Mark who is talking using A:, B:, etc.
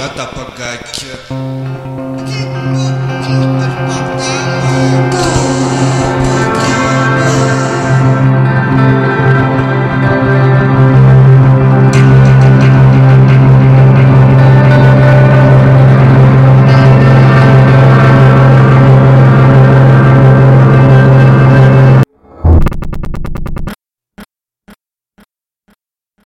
A: Ela tá pra gatinha.